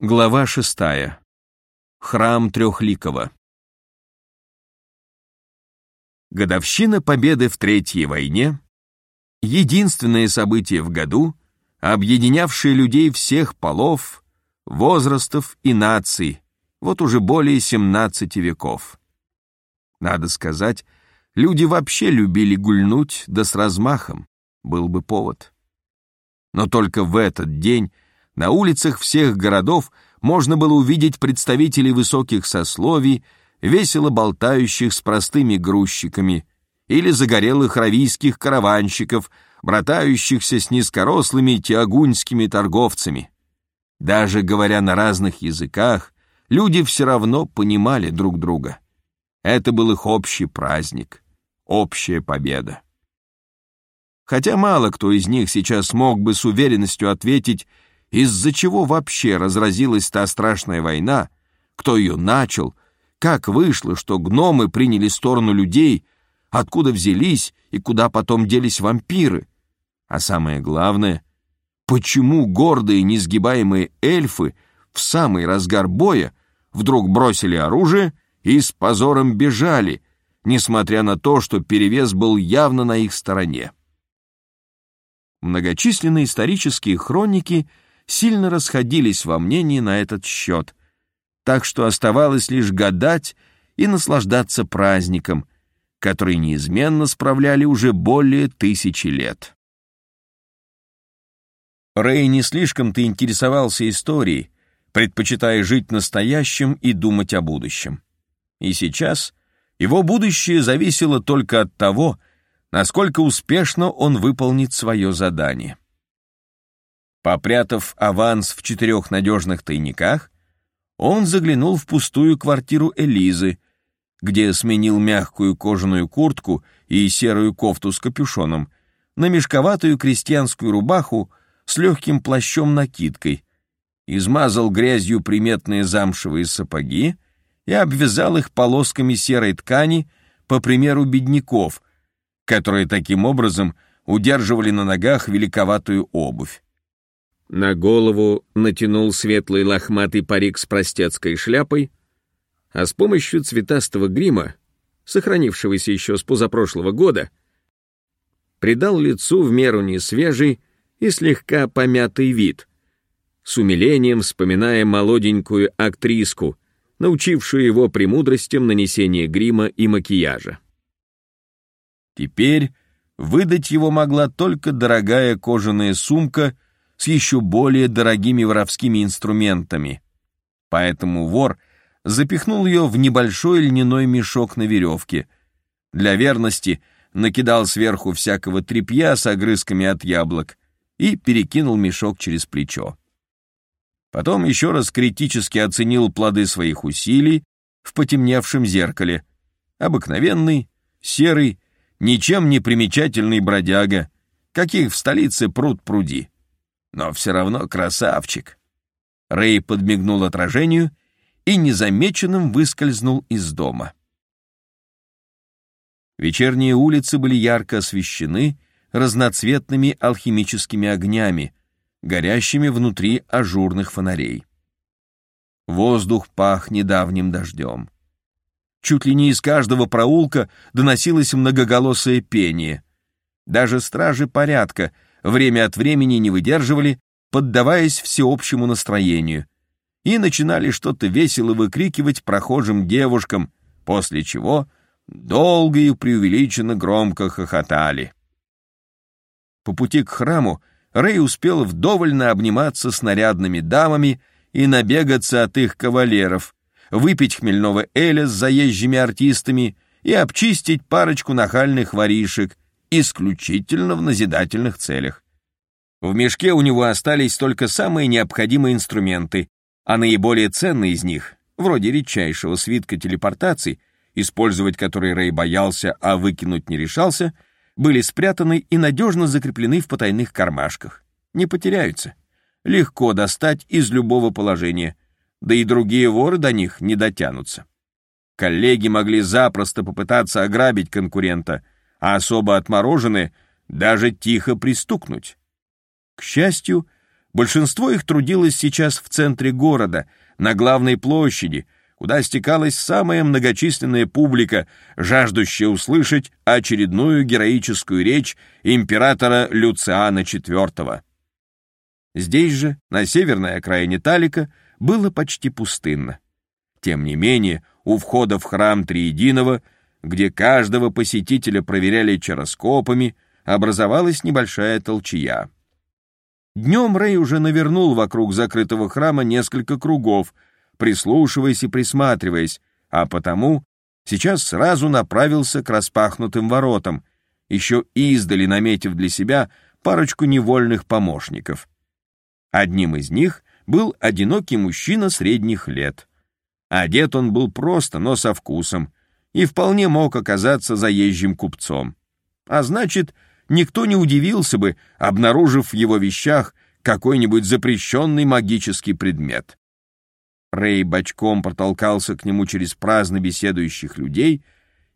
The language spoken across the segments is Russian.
Глава шестая. Храм Трехликова. Годовщина победы в Третьей войне — единственное событие в году, объединявшее людей всех полов, возрастов и наций, вот уже более 17 веков. Надо сказать, люди вообще любили гульнуть, да с размахом, был бы повод. Но только в этот день на улицах всех городов можно было увидеть представителей высоких сословий, весело болтающих с простыми грузчиками, или загорелых равийских караванщиков, братающихся с низкорослыми тиагуньскими торговцами. Даже говоря на разных языках, люди все равно понимали друг друга. Это был их общий праздник, общая победа. Хотя мало кто из них сейчас мог бы с уверенностью ответить, из-за чего вообще разразилась та страшная война, кто ее начал, как вышло, что гномы приняли сторону людей, откуда взялись и куда потом делись вампиры. А самое главное, почему гордые несгибаемые эльфы в самый разгар боя вдруг бросили оружие и с позором бежали, несмотря на то, что перевес был явно на их стороне. Многочисленные исторические хроники — сильно расходились во мнении на этот счет, так что оставалось лишь гадать и наслаждаться праздником, который неизменно справляли уже более тысячи лет. Рэй не слишком-то интересовался историей, предпочитая жить настоящим и думать о будущем. И сейчас его будущее зависело только от того, насколько успешно он выполнит свое задание. Попрятав аванс в четырех надежных тайниках, он заглянул в пустую квартиру Элизы, где сменил мягкую кожаную куртку и серую кофту с капюшоном на мешковатую крестьянскую рубаху с легким плащом-накидкой, измазал грязью приметные замшевые сапоги и обвязал их полосками серой ткани по примеру бедняков, которые таким образом удерживали на ногах великоватую обувь. На голову натянул светлый лохматый парик с простецкой шляпой, а с помощью цветастого грима, сохранившегося еще с позапрошлого года, придал лицу в меру несвежий и слегка помятый вид, с умилением вспоминая молоденькую актриску, научившую его премудростям нанесения грима и макияжа. Теперь выдать его могла только дорогая кожаная сумка с еще более дорогими воровскими инструментами. Поэтому вор запихнул ее в небольшой льняной мешок на веревке. Для верности накидал сверху всякого тряпья с огрызками от яблок и перекинул мешок через плечо. Потом еще раз критически оценил плоды своих усилий в потемневшем зеркале. Обыкновенный, серый, ничем не примечательный бродяга, каких в столице пруд пруди но все равно красавчик. Рэй подмигнул отражению и незамеченным выскользнул из дома. Вечерние улицы были ярко освещены разноцветными алхимическими огнями, горящими внутри ажурных фонарей. Воздух пах недавним дождем. Чуть ли не из каждого проулка доносилось многоголосое пение. Даже стражи порядка время от времени не выдерживали, поддаваясь всеобщему настроению, и начинали что-то весело выкрикивать прохожим девушкам, после чего долго и преувеличенно громко хохотали. По пути к храму Рэй успел вдоволь обниматься с нарядными дамами и набегаться от их кавалеров, выпить хмельного эля с заезжими артистами и обчистить парочку нахальных воришек, исключительно в назидательных целях. В мешке у него остались только самые необходимые инструменты, а наиболее ценные из них, вроде редчайшего свитка телепортации, использовать который Рэй боялся, а выкинуть не решался, были спрятаны и надежно закреплены в потайных кармашках. Не потеряются. Легко достать из любого положения, да и другие воры до них не дотянутся. Коллеги могли запросто попытаться ограбить конкурента — а особо отмороженные даже тихо пристукнуть. К счастью, Большинство их трудилось сейчас в центре города, на главной площади, куда стекалась самая многочисленная публика, жаждущая услышать очередную героическую речь императора Люциана IV. Здесь же, на северной окраине Талика, было почти пустынно. Тем не менее, у входа в храм Триединого, где каждого посетителя проверяли чароскопами, образовалась небольшая толчья. Днем Рэй уже навернул вокруг закрытого храма несколько кругов, прислушиваясь и присматриваясь, а потому сейчас сразу направился к распахнутым воротам, еще издали наметив для себя парочку невольных помощников. Одним из них был одинокий мужчина средних лет. Одет он был просто, но со вкусом, и вполне мог оказаться заезжим купцом. А значит, никто не удивился бы, обнаружив в его вещах какой-нибудь запрещенный магический предмет. Рэй бочком протолкался к нему через праздно беседующих людей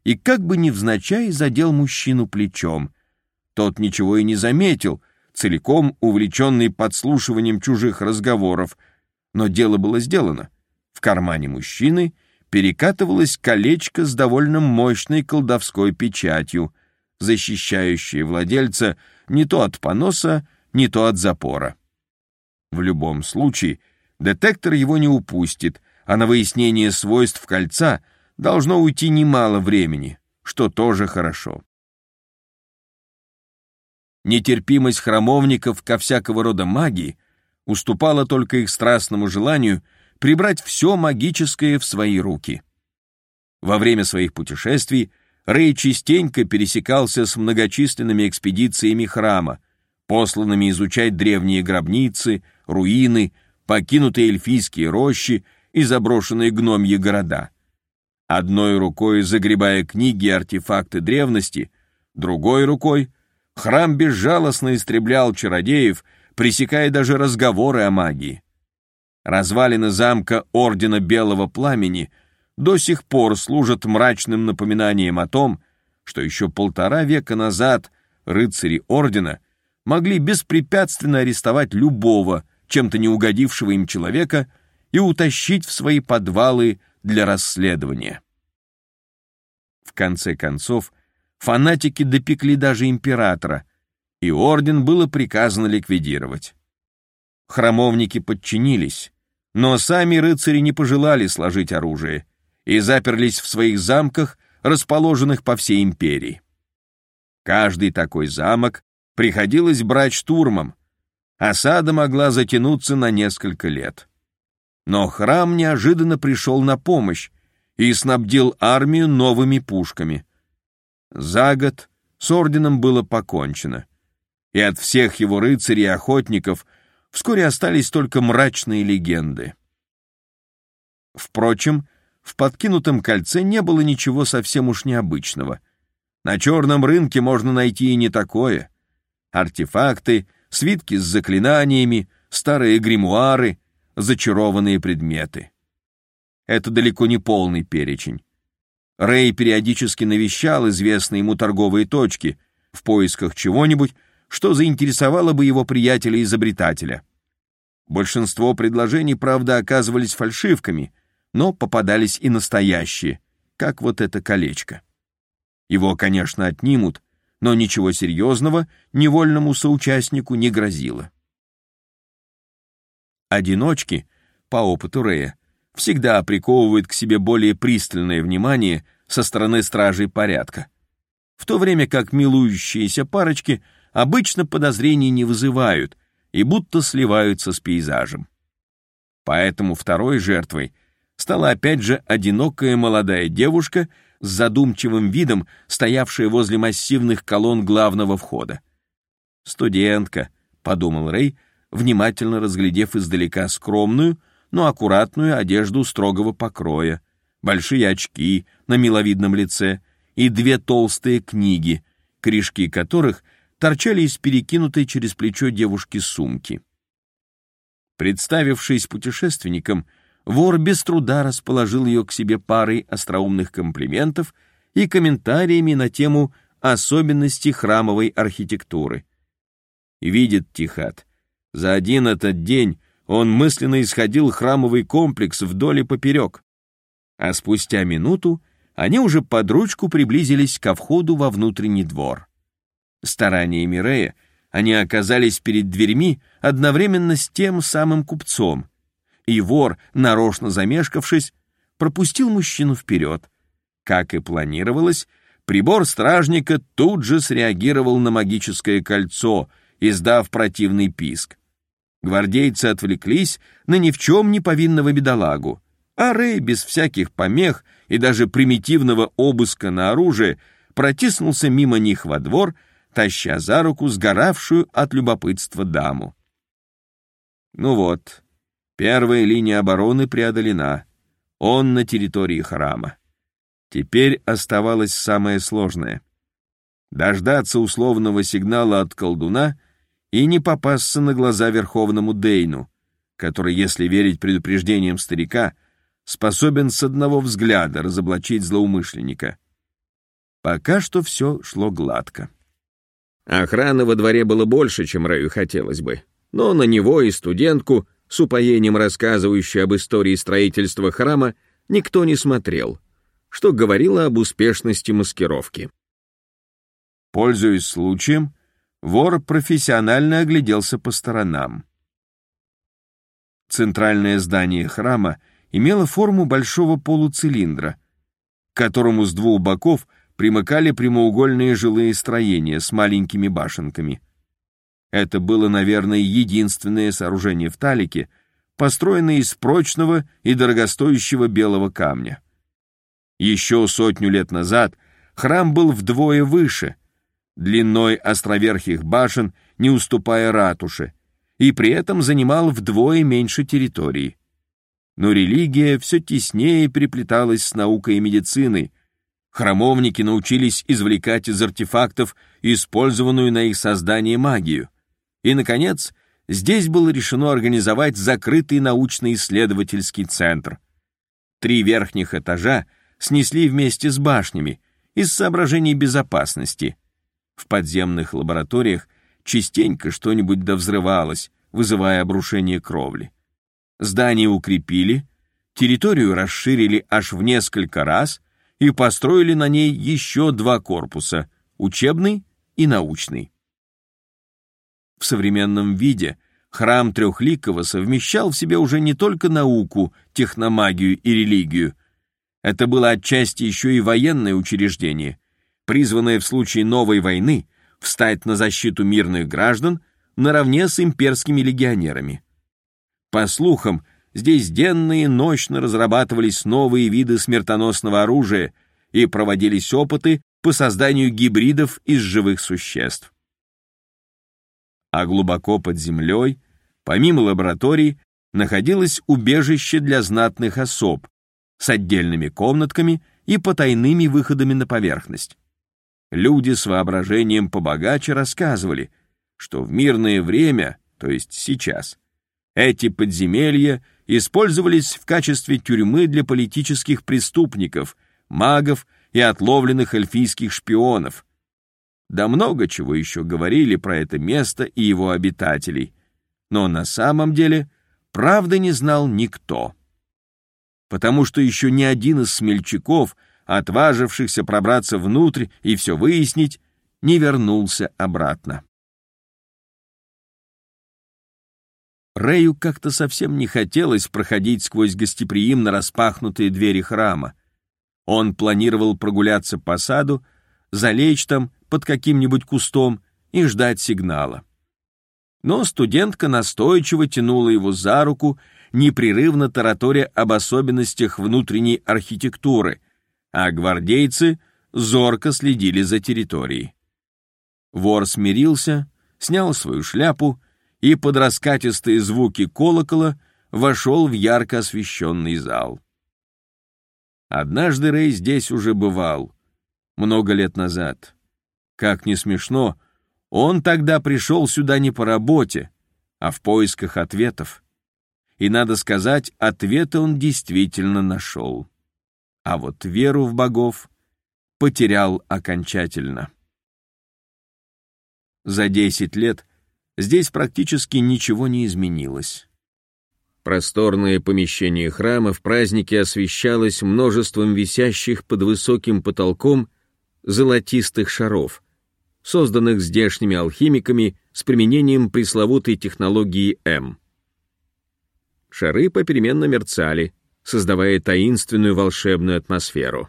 и как бы невзначай задел мужчину плечом. Тот ничего и не заметил, целиком увлеченный подслушиванием чужих разговоров, но дело было сделано. В кармане мужчины перекатывалось колечко с довольно мощной колдовской печатью, защищающее владельца не то от поноса, не то от запора. В любом случае, детектор его не упустит, а на выяснение свойств кольца должно уйти немало времени, что тоже хорошо. Нетерпимость храмовников ко всякого рода магии уступала только их страстному желанию прибрать все магическое в свои руки. Во время своих путешествий Рэй частенько пересекался с многочисленными экспедициями храма, посланными изучать древние гробницы, руины, покинутые эльфийские рощи и заброшенные гномьи города. Одной рукой загребая книги и артефакты древности, другой рукой храм безжалостно истреблял чародеев, пресекая даже разговоры о магии. Развалины замка Ордена Белого Пламени до сих пор служат мрачным напоминанием о том, что еще полтора века назад рыцари Ордена могли беспрепятственно арестовать любого, чем-то не угодившего им человека и утащить в свои подвалы для расследования. В конце концов, фанатики допекли даже императора, и орден было приказано ликвидировать. Храмовники подчинились, но сами рыцари не пожелали сложить оружие и заперлись в своих замках, расположенных по всей империи. Каждый такой замок приходилось брать штурмом, осада могла затянуться на несколько лет. Но храм неожиданно пришел на помощь и снабдил армию новыми пушками. За год с орденом было покончено, и от всех его рыцарей и охотников вскоре остались только мрачные легенды. Впрочем, в подкинутом кольце не было ничего совсем уж необычного. На черном рынке можно найти и не такое. Артефакты — свитки с заклинаниями, старые гримуары, зачарованные предметы. Это далеко не полный перечень. Рэй периодически навещал известные ему торговые точки в поисках чего-нибудь, что заинтересовало бы его приятеля-изобретателя. Большинство предложений, правда, оказывались фальшивками, но попадались и настоящие, как вот это колечко. Его, конечно, отнимут, но ничего серьезного невольному соучастнику не грозило. Одиночки, по опыту Рея, всегда приковывают к себе более пристальное внимание со стороны стражей порядка, в то время как милующиеся парочки обычно подозрений не вызывают и будто сливаются с пейзажем. Поэтому второй жертвой стала опять же одинокая молодая девушка с задумчивым видом, стоявшая возле массивных колонн главного входа. «Студентка», — подумал Рэй, внимательно разглядев издалека скромную, но аккуратную одежду строгого покроя, большие очки на миловидном лице и две толстые книги, корешки которых торчали из перекинутой через плечо девушки сумки. Представившись путешественником, вор без труда расположил ее к себе парой остроумных комплиментов и комментариями на тему особенностей храмовой архитектуры. Видит Тихат, За один этот день он мысленно исходил храмовый комплекс вдоль и поперек. А спустя минуту они уже под ручку приблизились ко входу во внутренний двор. Стараниями Рея они оказались перед дверьми одновременно с тем самым купцом, и вор, нарочно замешкавшись, пропустил мужчину вперед. Как и планировалось, прибор стражника тут же среагировал на магическое кольцо, издав противный писк. Гвардейцы отвлеклись на ни в чем не повинного бедолагу, а Рэй без всяких помех и даже примитивного обыска на оружие протиснулся мимо них во двор, таща за руку сгоравшую от любопытства даму. Ну вот, первая линия обороны преодолена. Он на территории храма. Теперь оставалось самое сложное — дождаться условного сигнала от колдуна и не попасться на глаза верховному Дейну, который, если верить предупреждениям старика, способен с одного взгляда разоблачить злоумышленника. Пока что все шло гладко. Охраны во дворе было больше, чем Рэю хотелось бы, но на него и студентку, с упоением рассказывающую об истории строительства храма, никто не смотрел, что говорило об успешности маскировки. Пользуясь случаем, вор профессионально огляделся по сторонам. Центральное здание храма имело форму большого полуцилиндра, к которому с двух боков примыкали прямоугольные жилые строения с маленькими башенками. Это было, наверное, единственное сооружение в Талике, построенное из прочного и дорогостоящего белого камня. Еще сотню лет назад храм был вдвое выше — длиной островерхих башен, не уступая ратуше, и при этом занимал вдвое меньше территории. Но религия все теснее переплеталась с наукой и медициной. Храмовники научились извлекать из артефактов использованную на их создание магию. И, наконец, здесь было решено организовать закрытый научно-исследовательский центр. Три верхних этажа снесли вместе с башнями из соображений безопасности — в подземных лабораториях частенько что-нибудь довзрывалось, вызывая обрушение кровли. Здание укрепили, территорию расширили аж в несколько раз и построили на ней еще два корпуса — учебный и научный. В современном виде храм Трехликого совмещал в себе уже не только науку, техномагию и религию. Это было отчасти еще и военное учреждение — призванная в случае новой войны встать на защиту мирных граждан наравне с имперскими легионерами. По слухам, здесь денно и ночно разрабатывались новые виды смертоносного оружия и проводились опыты по созданию гибридов из живых существ. А глубоко под землей, помимо лабораторий, находилось убежище для знатных особ с отдельными комнатками и потайными выходами на поверхность. Люди с воображением побогаче рассказывали, что в мирное время, то есть сейчас, эти подземелья использовались в качестве тюрьмы для политических преступников, магов и отловленных эльфийских шпионов. Да много чего еще говорили про это место и его обитателей, но на самом деле правды не знал никто. Потому что еще ни один из смельчаков — отважившихся пробраться внутрь и все выяснить, не вернулся обратно. Рэю как-то совсем не хотелось проходить сквозь гостеприимно распахнутые двери храма. Он планировал прогуляться по саду, залечь там под каким-нибудь кустом и ждать сигнала. Но студентка настойчиво тянула его за руку, непрерывно тараторя об особенностях внутренней архитектуры, а гвардейцы зорко следили за территорией. Вор смирился, снял свою шляпу и под раскатистые звуки колокола вошел в ярко освещенный зал. Однажды Рэй здесь уже бывал, много лет назад. Как ни смешно, он тогда пришел сюда не по работе, а в поисках ответов. И, надо сказать, ответы он действительно нашел а вот веру в богов потерял окончательно. За десять лет здесь практически ничего не изменилось. Просторное помещение храма в празднике освещалось множеством висящих под высоким потолком золотистых шаров, созданных здешними алхимиками с применением пресловутой технологии М. Шары попеременно мерцали, создавая таинственную волшебную атмосферу.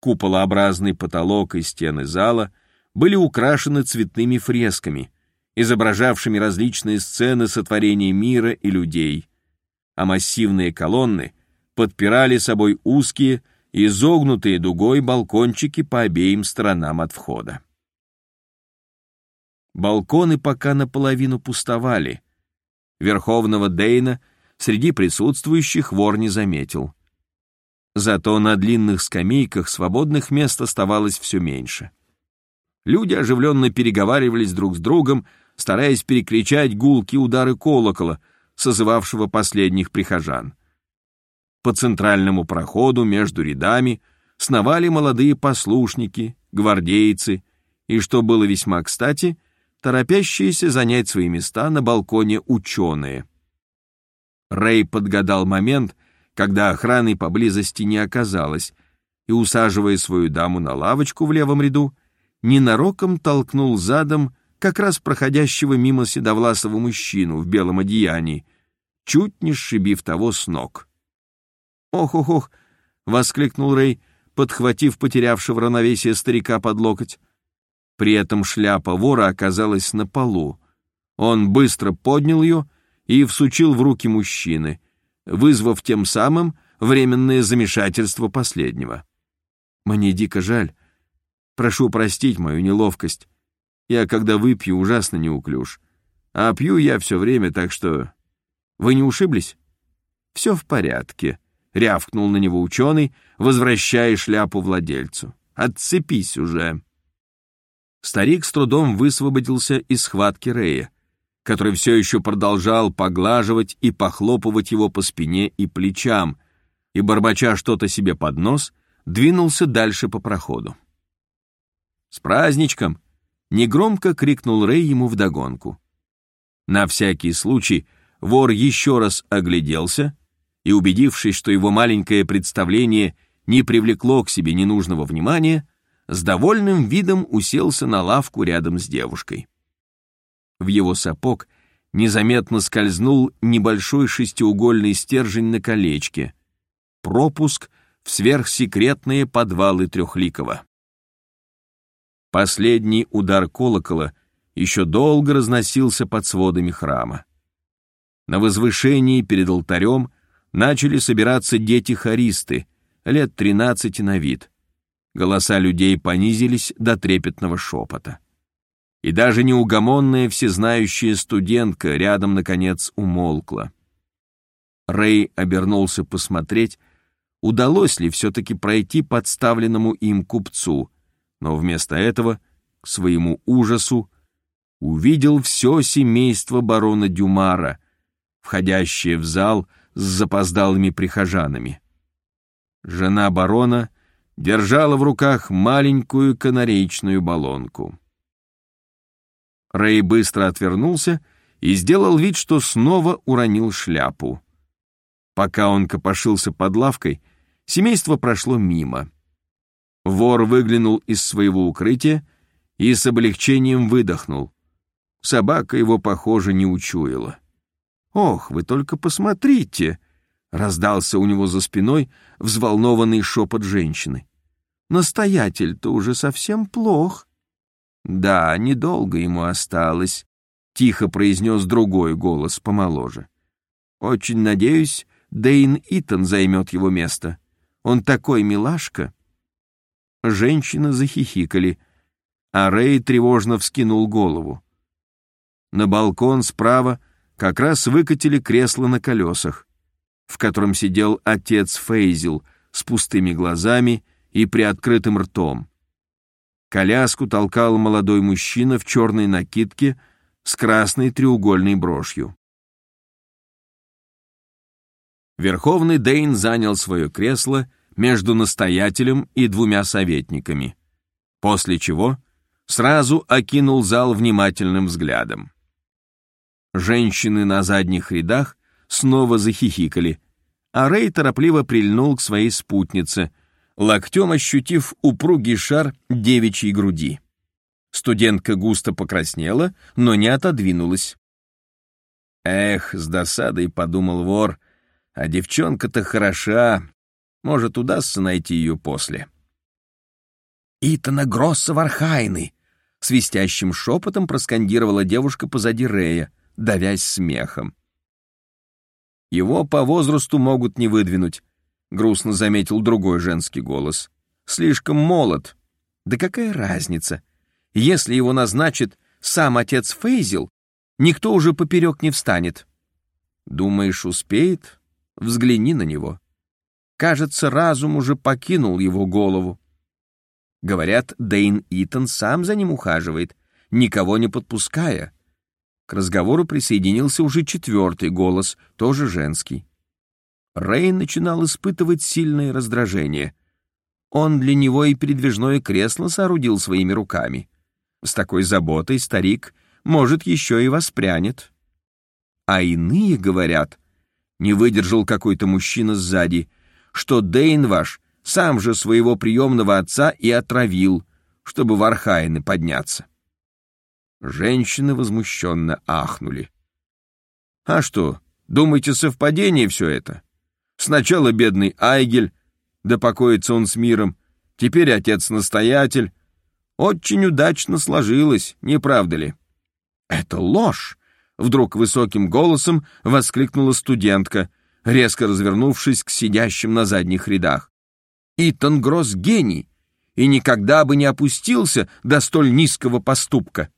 Куполообразный потолок и стены зала были украшены цветными фресками, изображавшими различные сцены сотворения мира и людей, а массивные колонны подпирали собой узкие, изогнутые дугой балкончики по обеим сторонам от входа. Балконы пока наполовину пустовали. Верховного Дейна среди присутствующих вор не заметил. Зато на длинных скамейках свободных мест оставалось все меньше. Люди оживленно переговаривались друг с другом, стараясь перекричать гулки удары колокола, созывавшего последних прихожан. По центральному проходу между рядами сновали молодые послушники, гвардейцы и, что было весьма кстати, торопящиеся занять свои места на балконе ученые. Рэй подгадал момент, когда охраны поблизости не оказалось, и, усаживая свою даму на лавочку в левом ряду, ненароком толкнул задом как раз проходящего мимо седовласого мужчину в белом одеянии, чуть не сшибив того с ног. «Ох-ох-ох!» — воскликнул Рэй, подхватив потерявшего равновесие старика под локоть. При этом шляпа вора оказалась на полу. Он быстро поднял ее и всучил в руки мужчины, вызвав тем самым временное замешательство последнего. «Мне дико жаль. Прошу простить мою неловкость. Я, когда выпью, ужасно неуклюж. А пью я все время, так что... Вы не ушиблись?» «Все в порядке», — рявкнул на него ученый, возвращая шляпу владельцу. «Отцепись уже!» Старик с трудом высвободился из схватки Рея, который все еще продолжал поглаживать и похлопывать его по спине и плечам, и, бормоча что-то себе под нос, двинулся дальше по проходу. «С праздничком!» — негромко крикнул Рэй ему вдогонку. На всякий случай вор еще раз огляделся и, убедившись, что его маленькое представление не привлекло к себе ненужного внимания, с довольным видом уселся на лавку рядом с девушкой. В его сапог незаметно скользнул небольшой шестиугольный стержень на колечке. Пропуск в сверхсекретные подвалы Трехликова. Последний удар колокола еще долго разносился под сводами храма. На возвышении перед алтарем начали собираться дети-хористы, лет тринадцати на вид. Голоса людей понизились до трепетного шепота. И даже неугомонная всезнающая студентка рядом, наконец, умолкла. Рэй обернулся посмотреть, удалось ли все-таки пройти подставленному им купцу, но вместо этого, к своему ужасу, увидел все семейство барона Дюмара, входящее в зал с запоздалыми прихожанами. Жена барона держала в руках маленькую канареечную баллонку. Рэй быстро отвернулся и сделал вид, что снова уронил шляпу. Пока он копошился под лавкой, семейство прошло мимо. Вор выглянул из своего укрытия и с облегчением выдохнул. Собака его, похоже, не учуяла. «Ох, вы только посмотрите!» — раздался у него за спиной взволнованный шепот женщины. «Настоятель-то уже совсем плох». «Да, недолго ему осталось», — тихо произнес другой голос помоложе. «Очень надеюсь, Дейн Итан займет его место. Он такой милашка». Женщины захихикали, а Рэй тревожно вскинул голову. На балкон справа как раз выкатили кресло на колесах, в котором сидел отец Фейзил с пустыми глазами и приоткрытым ртом. Коляску толкал молодой мужчина в черной накидке с красной треугольной брошью. Верховный Дейн занял свое кресло между настоятелем и двумя советниками, после чего сразу окинул зал внимательным взглядом. Женщины на задних рядах снова захихикали, а Рэй торопливо прильнул к своей спутнице, локтем ощутив упругий шар девичьей груди. Студентка густо покраснела, но не отодвинулась. «Эх, с досадой», — подумал вор, — «а девчонка-то хороша, может, удастся найти ее после». «Итана Гросса Вархайны!» — свистящим шепотом проскандировала девушка позади Рея, давясь смехом. «Его по возрасту могут не выдвинуть», — грустно заметил другой женский голос. «Слишком молод. Да какая разница? Если его назначит сам отец Фейзел, никто уже поперек не встанет. Думаешь, успеет? Взгляни на него. Кажется, разум уже покинул его голову. Говорят, Дейн Итан сам за ним ухаживает, никого не подпуская. К разговору присоединился уже четвертый голос, тоже женский. Рэй начинал испытывать сильное раздражение. Он для него и передвижное кресло соорудил своими руками. С такой заботой старик, может, еще и воспрянет. А иные говорят, не выдержал какой-то мужчина сзади, что Дейн ваш сам же своего приемного отца и отравил, чтобы в Архаины подняться. Женщины возмущенно ахнули. А что, думаете, совпадение все это? Сначала бедный Айгель, да покоится он с миром, теперь отец-настоятель. Очень удачно сложилось, не правда ли? Это ложь! Вдруг высоким голосом воскликнула студентка, резко развернувшись к сидящим на задних рядах. Итан Гросс гений и никогда бы не опустился до столь низкого поступка.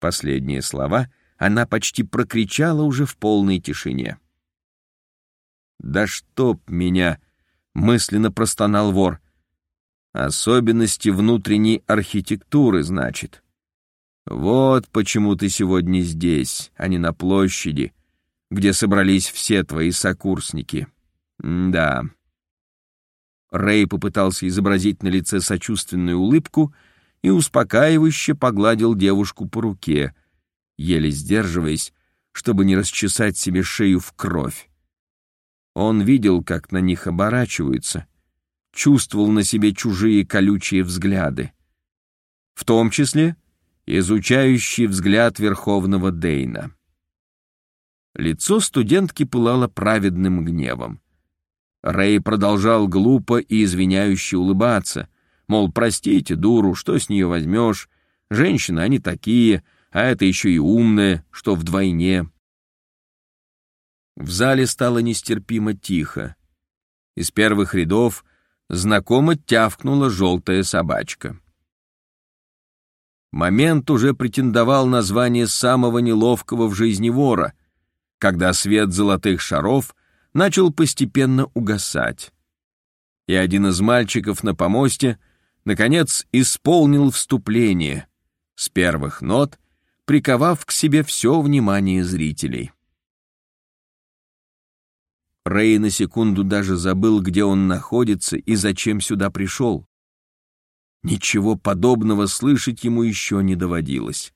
Последние слова она почти прокричала уже в полной тишине. «Да чтоб меня!» — мысленно простонал вор. «Особенности внутренней архитектуры, значит. Вот почему ты сегодня здесь, а не на площади, где собрались все твои сокурсники. М да, Рэй попытался изобразить на лице сочувственную улыбку и успокаивающе погладил девушку по руке, еле сдерживаясь, чтобы не расчесать себе шею в кровь. Он видел, как на них оборачиваются, чувствовал на себе чужие колючие взгляды, в том числе изучающий взгляд Верховного Дейна. Лицо студентки пылало праведным гневом. Рэй продолжал глупо и извиняюще улыбаться, мол, простите, дуру, что с нее возьмешь, женщины они такие, а это еще и умная, что вдвойне. В зале стало нестерпимо тихо. Из первых рядов знакомо тявкнула желтая собачка. Момент уже претендовал на звание самого неловкого в жизни вора, когда свет золотых шаров — начал постепенно угасать. И один из мальчиков на помосте, наконец, исполнил вступление, с первых нот приковав к себе все внимание зрителей. Рэй на секунду даже забыл, где он находится и зачем сюда пришел. Ничего подобного слышать ему еще не доводилось.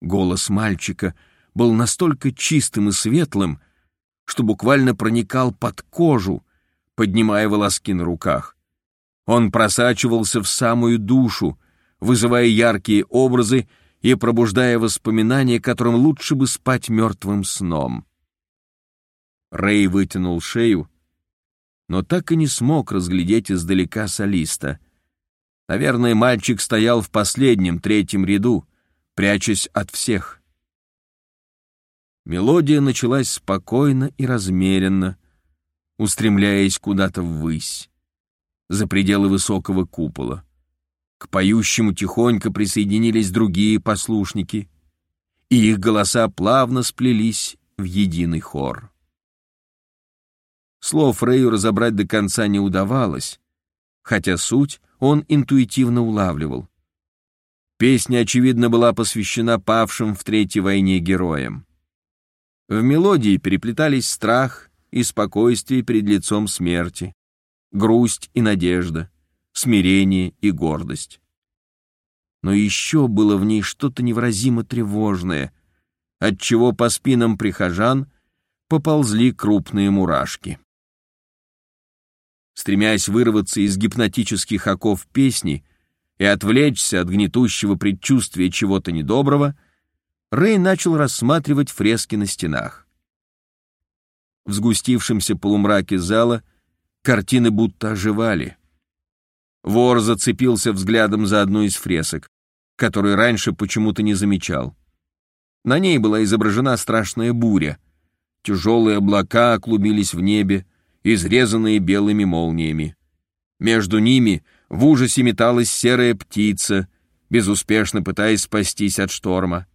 Голос мальчика был настолько чистым и светлым, что буквально проникал под кожу, поднимая волоски на руках. Он просачивался в самую душу, вызывая яркие образы и пробуждая воспоминания, которым лучше бы спать мертвым сном. Рэй вытянул шею, но так и не смог разглядеть издалека солиста. Наверное, мальчик стоял в последнем, третьем ряду, прячась от всех. Мелодия началась спокойно и размеренно, устремляясь куда-то ввысь, за пределы высокого купола. К поющему тихонько присоединились другие послушники, и их голоса плавно сплелись в единый хор. Слов Рэю разобрать до конца не удавалось, хотя суть он интуитивно улавливал. Песня, очевидно, была посвящена павшим в Третьей войне героям. В мелодии переплетались страх и спокойствие перед лицом смерти, грусть и надежда, смирение и гордость. Но еще было в ней что-то невыразимо тревожное, отчего по спинам прихожан поползли крупные мурашки. Стремясь вырваться из гипнотических оков песни и отвлечься от гнетущего предчувствия чего-то недоброго, Рэй начал рассматривать фрески на стенах. В сгустившемся полумраке зала картины будто оживали. Вор зацепился взглядом за одну из фресок, которую раньше почему-то не замечал. На ней была изображена страшная буря. Тяжелые облака клубились в небе, изрезанные белыми молниями. Между ними в ужасе металась серая птица, безуспешно пытаясь спастись от шторма.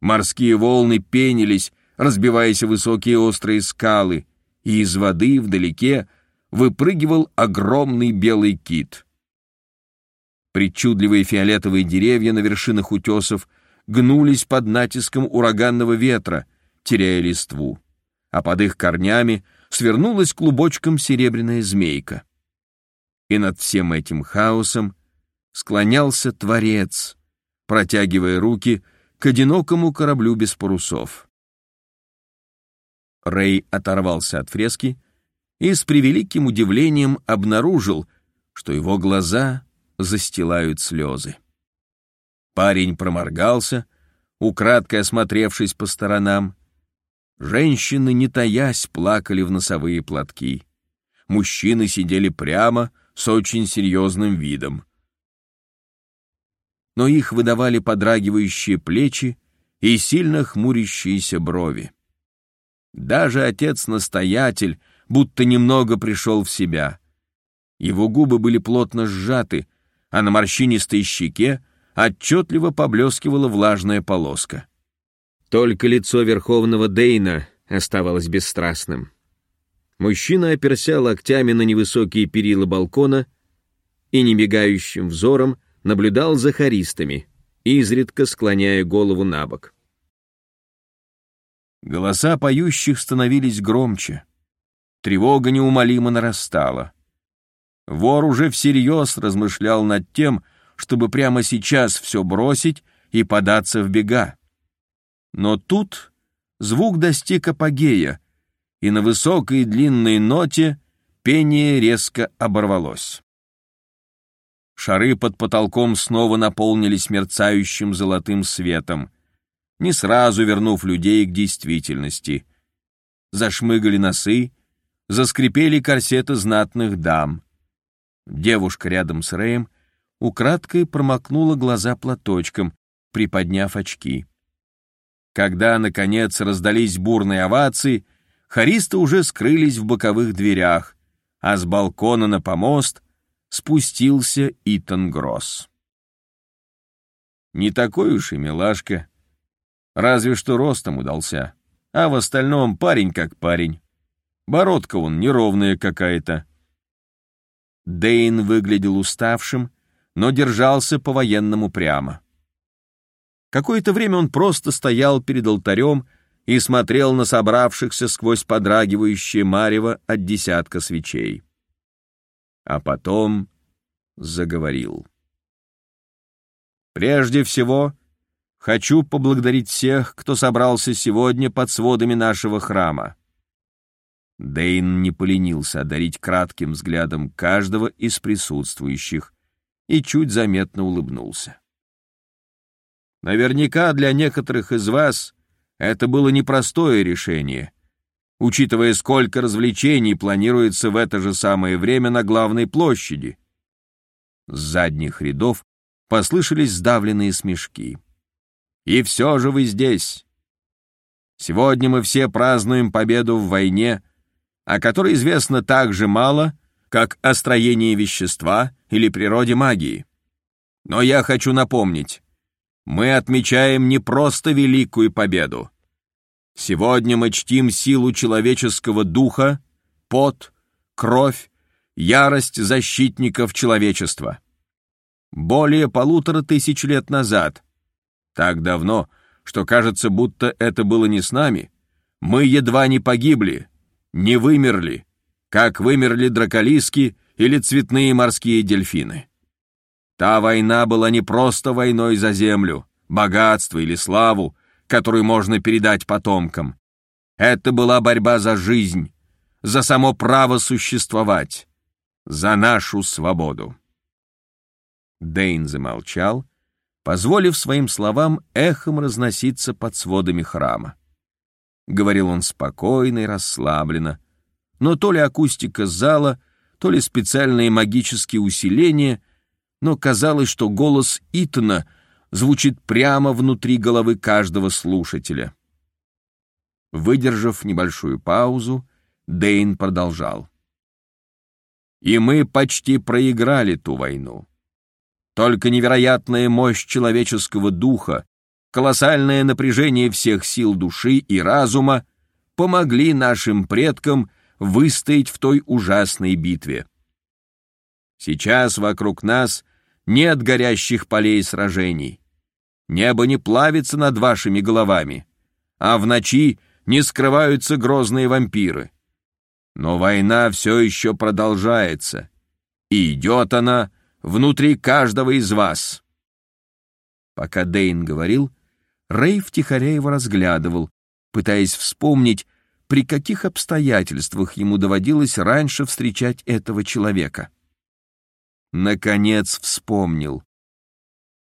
Морские волны пенились, разбиваясь о высокие острые скалы, и из воды вдалеке выпрыгивал огромный белый кит. Причудливые фиолетовые деревья на вершинах утесов гнулись под натиском ураганного ветра, теряя листву, а под их корнями свернулась клубочком серебряная змейка. И над всем этим хаосом склонялся Творец, протягивая руки к одинокому кораблю без парусов. Рэй оторвался от фрески и с превеликим удивлением обнаружил, что его глаза застилают слезы. Парень проморгался, украдкой осмотревшись по сторонам. Женщины, не таясь, плакали в носовые платки. Мужчины сидели прямо, с очень серьезным видом. Но их выдавали подрагивающие плечи и сильно хмурящиеся брови. Даже отец-настоятель будто немного пришел в себя. Его губы были плотно сжаты, а на морщинистой щеке отчетливо поблескивала влажная полоска. Только лицо Верховного Дейна оставалось бесстрастным. Мужчина оперся локтями на невысокие перила балкона и немигающим взором наблюдал за хористами, изредка склоняя голову на бок. Голоса поющих становились громче. Тревога неумолимо нарастала. Вор уже всерьез размышлял над тем, чтобы прямо сейчас все бросить и податься в бега. Но тут звук достиг апогея, и на высокой длинной ноте пение резко оборвалось. Шары под потолком снова наполнились мерцающим золотым светом, не сразу вернув людей к действительности. Зашмыгали носы, заскрипели корсеты знатных дам. Девушка рядом с Рэем украдкой промокнула глаза платочком, приподняв очки. Когда, наконец, раздались бурные овации, хористы уже скрылись в боковых дверях, а с балкона на помост спустился Итан Гросс. Не такой уж и милашка, разве что ростом удался, а в остальном парень как парень. Бородка он неровная какая-то. Дейн выглядел уставшим, но держался по-военному прямо. Какое-то время он просто стоял перед алтарем и смотрел на собравшихся сквозь подрагивающее марево от десятка свечей. А потом заговорил. «Прежде всего, хочу поблагодарить всех, кто собрался сегодня под сводами нашего храма. Дейн не поленился одарить кратким взглядом каждого из присутствующих и чуть заметно улыбнулся. Наверняка для некоторых из вас это было непростое решение, учитывая, сколько развлечений планируется в это же самое время на главной площади. С задних рядов послышались сдавленные смешки. И все же вы здесь. Сегодня мы все празднуем победу в войне — о которой известно так же мало, как о строении вещества или природе магии. Но я хочу напомнить, мы отмечаем не просто великую победу. Сегодня мы чтим силу человеческого духа, пот, кровь, ярость защитников человечества. Более полутора тысяч лет назад, так давно, что кажется, будто это было не с нами, мы едва не погибли, не вымерли, как вымерли драколиски или цветные морские дельфины. Та война была не просто войной за землю, богатство или славу, которую можно передать потомкам. Это была борьба за жизнь, за само право существовать, за нашу свободу. Дейн замолчал, позволив своим словам эхом разноситься под сводами храма. Говорил он спокойно и расслабленно, но то ли акустика зала, то ли специальные магические усиления, но казалось, что голос Итана звучит прямо внутри головы каждого слушателя. Выдержав небольшую паузу, Дейн продолжал. «И мы почти проиграли ту войну. Только невероятная мощь человеческого духа, колоссальное напряжение всех сил души и разума помогли нашим предкам выстоять в той ужасной битве. Сейчас вокруг нас нет горящих полей сражений. Небо не плавится над вашими головами, а в ночи не скрываются грозные вампиры. Но война все еще продолжается, и идет она внутри каждого из вас. Пока Дейн говорил, Рэй втихаря его разглядывал, пытаясь вспомнить, при каких обстоятельствах ему доводилось раньше встречать этого человека. Наконец вспомнил.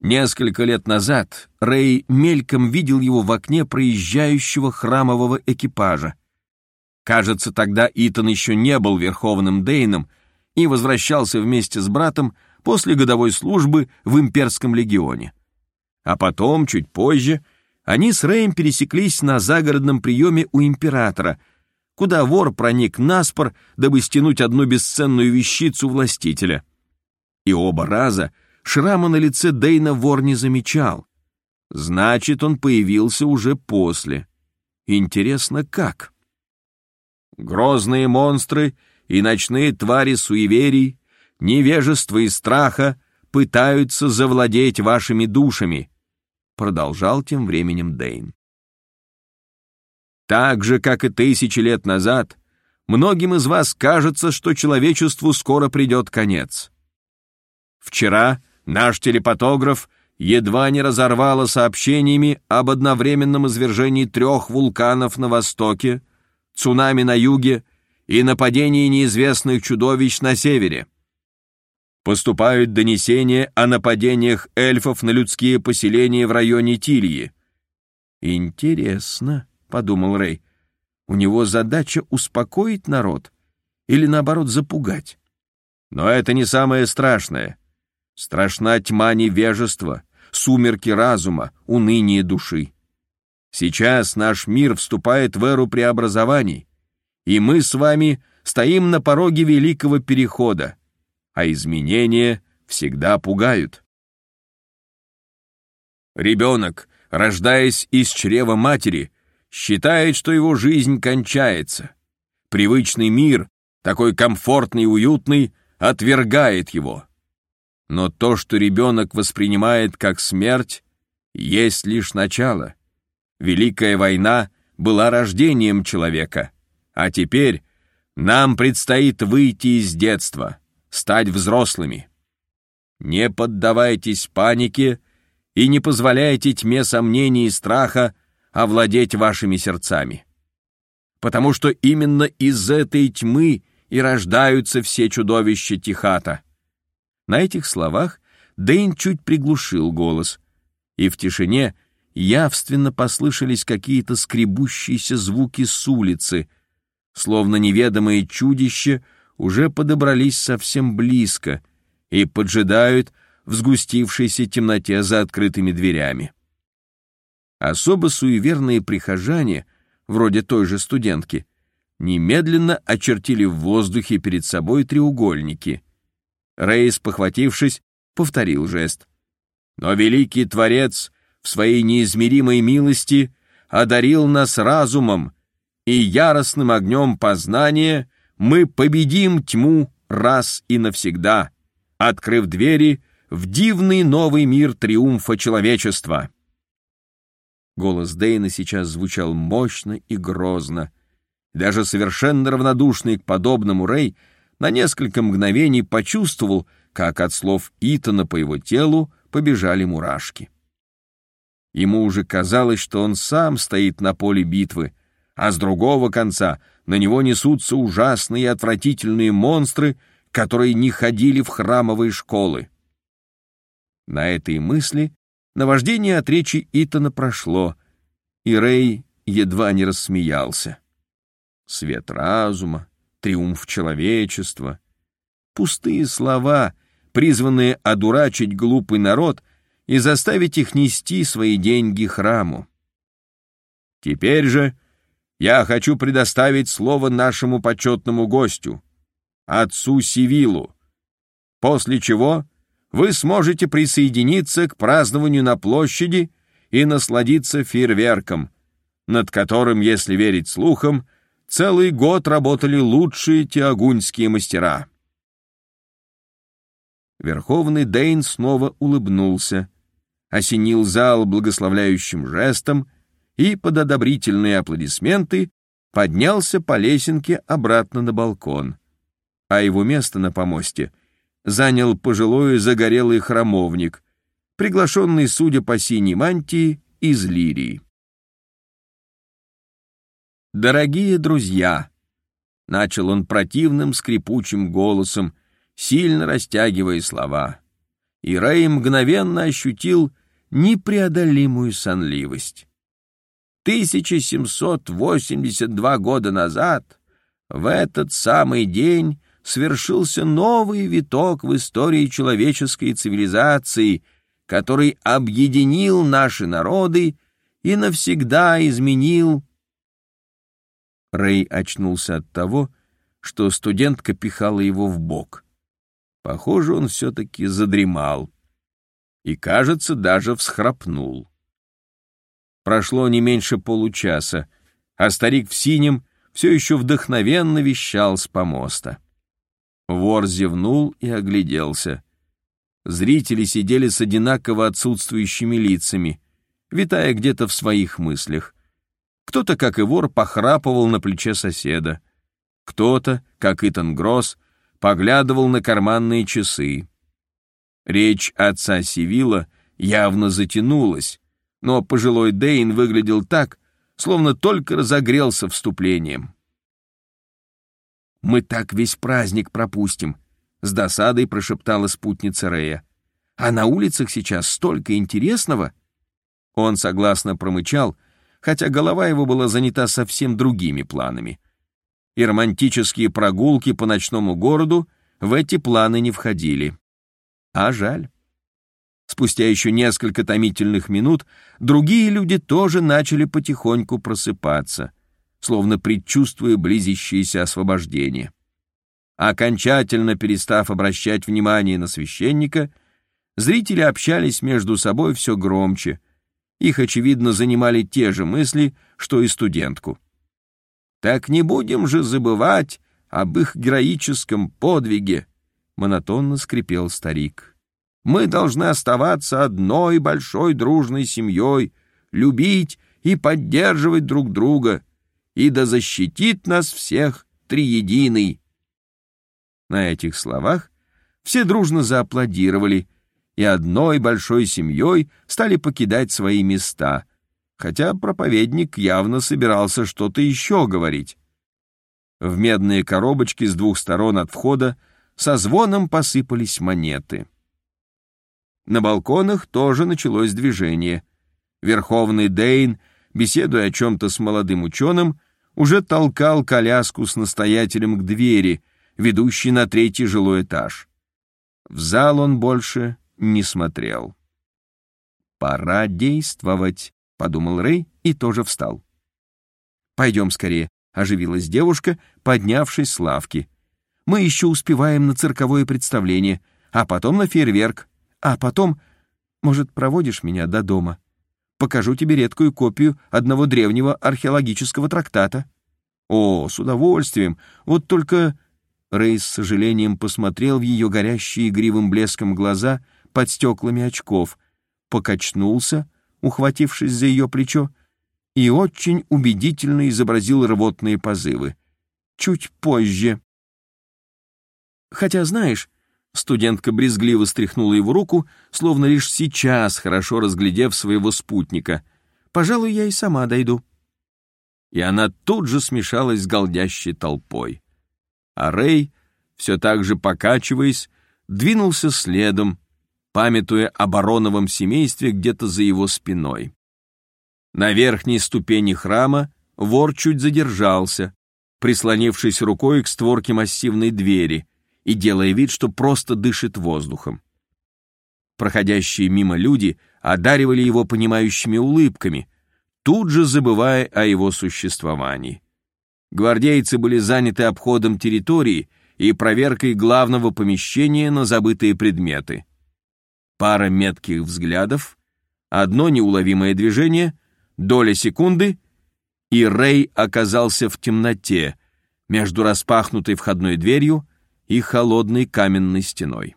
Несколько лет назад Рэй мельком видел его в окне проезжающего храмового экипажа. Кажется, тогда Итан еще не был Верховным Дейном и возвращался вместе с братом после годовой службы в имперском легионе. А потом, чуть позже, они с Рэем пересеклись на загородном приеме у императора, куда вор проник наспор, дабы стянуть одну бесценную вещицу властителя. И оба раза шрама на лице Дейна вор не замечал. Значит, он появился уже после. Интересно, как? Грозные монстры и ночные твари суеверий, невежества и страха пытаются завладеть вашими душами — продолжал тем временем Дейн. Так же, как и тысячи лет назад, многим из вас кажется, что человечеству скоро придет конец. Вчера наш телепатограф едва не разорвало сообщениями об одновременном извержении трех вулканов на востоке, цунами на юге и нападении неизвестных чудовищ на севере поступают донесения о нападениях эльфов на людские поселения в районе Тильи. Интересно, подумал Рэй. У него задача успокоить народ или наоборот запугать. Но это не самое страшное. Страшна тьма невежества, сумерки разума, уныние души. Сейчас наш мир вступает в эру преобразований, и мы с вами стоим на пороге великого перехода а изменения всегда пугают. Ребенок, рождаясь из чрева матери, считает, что его жизнь кончается. Привычный мир, такой комфортный и уютный, отвергает его. Но то, что ребенок воспринимает как смерть, есть лишь начало. Великая война была рождением человека, а теперь нам предстоит выйти из детства стать взрослыми. Не поддавайтесь панике и не позволяйте тьме сомнений и страха овладеть вашими сердцами. Потому что именно из этой тьмы и рождаются все чудовища Тихата. На этих словах Дэйн чуть приглушил голос, и в тишине явственно послышались какие-то скребущиеся звуки с улицы, словно неведомое чудище — уже подобрались совсем близко и поджидают в сгустившейся темноте за открытыми дверями. Особо суеверные прихожане, вроде той же студентки, немедленно очертили в воздухе перед собой треугольники. Рейс, похватившись, повторил жест. Но великий Творец в своей неизмеримой милости одарил нас разумом и яростным огнем познания мы победим тьму раз и навсегда, открыв двери в дивный новый мир триумфа человечества. Голос Дейна сейчас звучал мощно и грозно. Даже совершенно равнодушный к подобному Рэй на несколько мгновений почувствовал, как от слов Итана по его телу побежали мурашки. Ему уже казалось, что он сам стоит на поле битвы, а с другого конца на него несутся ужасные и отвратительные монстры, которые не ходили в храмовые школы. На этой мысли наваждение от речи Итана прошло, и Рэй едва не рассмеялся. Свет разума, триумф человечества, пустые слова, призванные одурачить глупый народ и заставить их нести свои деньги храму. Теперь же я хочу предоставить слово нашему почетному гостю, отцу Сивилу, после чего вы сможете присоединиться к празднованию на площади и насладиться фейерверком, над которым, если верить слухам, целый год работали лучшие теогуньские мастера. Верховный Дейн снова улыбнулся, осенил зал благословляющим жестом и под одобрительные аплодисменты поднялся по лесенке обратно на балкон, а его место на помосте занял пожилой загорелый храмовник, приглашенный, судя по синей мантии, из Лирии. «Дорогие друзья!» — начал он противным скрипучим голосом, сильно растягивая слова. И Рэй мгновенно ощутил непреодолимую сонливость. 1782 года назад, в этот самый день, свершился новый виток в истории человеческой цивилизации, который объединил наши народы и навсегда изменил Рэй очнулся от того, что студентка пихала его в бок. Похоже, он все-таки задремал. И, кажется, даже всхрапнул. Прошло не меньше получаса, а старик в синем все еще вдохновенно вещал с помоста. Вор зевнул и огляделся. Зрители сидели с одинаково отсутствующими лицами, витая где-то в своих мыслях. Кто-то, как и вор, похрапывал на плече соседа. Кто-то, как Итан Гросс, поглядывал на карманные часы. Речь отца Сивила явно затянулась, но пожилой Дейн выглядел так, словно только разогрелся вступлением. «Мы так весь праздник пропустим», — с досадой прошептала спутница Рея. «А на улицах сейчас столько интересного!» Он согласно промычал, хотя голова его была занята совсем другими планами. И романтические прогулки по ночному городу в эти планы не входили. А жаль. Спустя еще несколько томительных минут другие люди тоже начали потихоньку просыпаться, словно предчувствуя близящееся освобождение. Окончательно перестав обращать внимание на священника, зрители общались между собой все громче, их, очевидно, занимали те же мысли, что и студентку. «Так не будем же забывать об их героическом подвиге», — монотонно скрипел старик. «Мы должны оставаться одной большой дружной семьей, любить и поддерживать друг друга, и да защитит нас всех Триединый». На этих словах все дружно зааплодировали, и одной большой семьей стали покидать свои места, хотя проповедник явно собирался что-то еще говорить. В медные коробочки с двух сторон от входа со звоном посыпались монеты. На балконах тоже началось движение. Верховный Дейн, беседуя о чем-то с молодым ученым, уже толкал коляску с настоятелем к двери, ведущей на третий жилой этаж. В зал он больше не смотрел. «Пора действовать», — подумал Рэй и тоже встал. «Пойдем скорее», — оживилась девушка, поднявшись с лавки. «Мы еще успеваем на цирковое представление, а потом на фейерверк, а потом... Может, проводишь меня до дома? Покажу тебе редкую копию одного древнего археологического трактата». «О, с удовольствием. Вот только...» Рэй с сожалением посмотрел в ее горящие игривым блеском глаза — под стеклами очков, покачнулся, ухватившись за ее плечо, и очень убедительно изобразил рвотные позывы. Чуть позже. Хотя, знаешь, Студентка брезгливо стряхнула его руку, словно лишь сейчас, хорошо разглядев своего спутника. «Пожалуй, я и сама дойду». И она тут же смешалась с голдящей толпой. А Рэй, все так же покачиваясь, двинулся следом, памятуя о бароновом семействе где-то за его спиной. На верхней ступени храма вор чуть задержался, прислонившись рукой к створке массивной двери и делая вид, что просто дышит воздухом. Проходящие мимо люди одаривали его понимающими улыбками, тут же забывая о его существовании. Гвардейцы были заняты обходом территории и проверкой главного помещения на забытые предметы. Пара метких взглядов, одно неуловимое движение, доля секунды, и Рэй оказался в темноте между распахнутой входной дверью и холодной каменной стеной.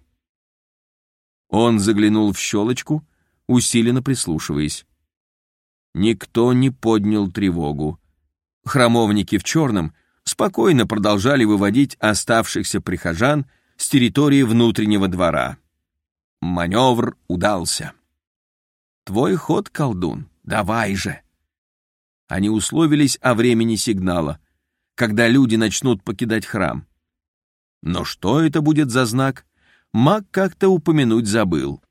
Он заглянул в щелочку, усиленно прислушиваясь. Никто не поднял тревогу. Храмовники в черном спокойно продолжали выводить оставшихся прихожан с территории внутреннего двора. Маневр удался. «Твой ход, колдун, давай же!» Они условились о времени сигнала, когда люди начнут покидать храм. Но что это будет за знак, маг как-то упомянуть забыл.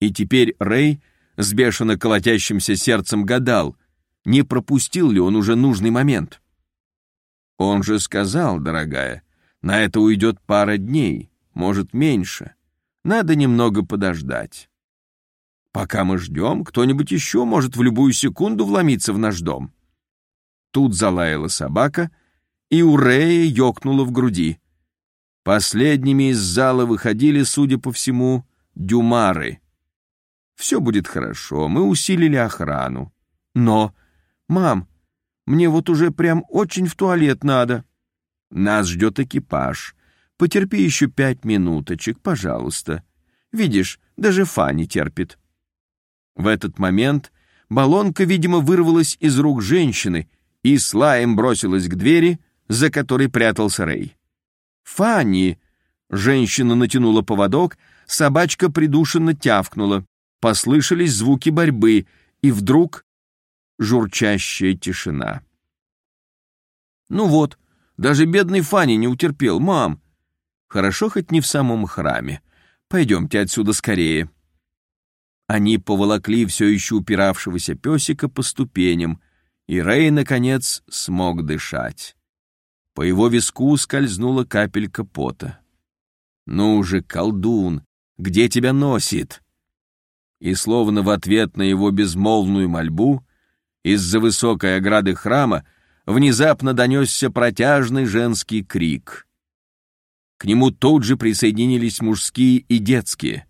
И теперь Рэй с бешено колотящимся сердцем гадал, не пропустил ли он уже нужный момент. Он же сказал, дорогая, на это уйдет пара дней, может, меньше. Надо немного подождать. Пока мы ждем, кто-нибудь еще может в любую секунду вломиться в наш дом. Тут залаяла собака, и у Рэя ёкнуло в груди. Последними из зала выходили, судя по всему, дюмары. Все будет хорошо, мы усилили охрану. Но, мам, мне вот уже прям очень в туалет надо. Нас ждет экипаж. Потерпи еще пять минуточек, пожалуйста. Видишь, даже Фанни терпит. В этот момент баллонка, видимо, вырвалась из рук женщины и слаем бросилась к двери, за которой прятался Рэй. «Фанни!» Женщина натянула поводок, собачка придушенно тявкнула. Послышались звуки борьбы, и вдруг журчащая тишина. «Ну вот, даже бедный Фанни не утерпел, мам. Хорошо хоть не в самом храме. Пойдемте отсюда скорее». Они поволокли все еще упиравшегося песика по ступеням, и Рэй, наконец, смог дышать. По его виску скользнула капелька пота. «Ну же, колдун, где тебя носит?» И словно в ответ на его безмолвную мольбу, из-за высокой ограды храма внезапно донесся протяжный женский крик. К нему тут же присоединились мужские и детские.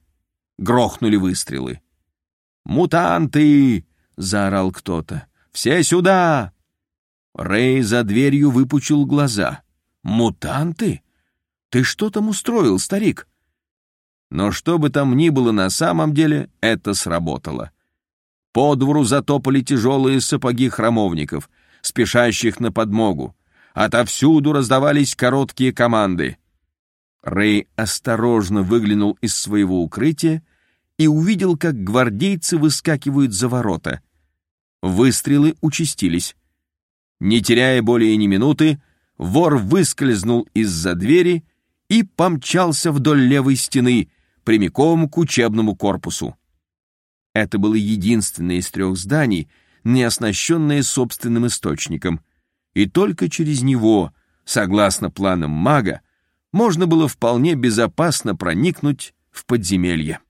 Грохнули выстрелы. «Мутанты!» — заорал кто-то. «Все сюда!» Рэй за дверью выпучил глаза. «Мутанты? Ты что там устроил, старик?» Но что бы там ни было на самом деле, это сработало. По двору затопали тяжелые сапоги храмовников, спешащих на подмогу. Отовсюду раздавались короткие команды. Рэй осторожно выглянул из своего укрытия и увидел, как гвардейцы выскакивают за ворота. Выстрелы участились. Не теряя более ни минуты, вор выскользнул из-за двери и помчался вдоль левой стены, прямиком к учебному корпусу. Это было единственное из трех зданий, не оснащенное собственным источником, и только через него, согласно планам мага, можно было вполне безопасно проникнуть в подземелье.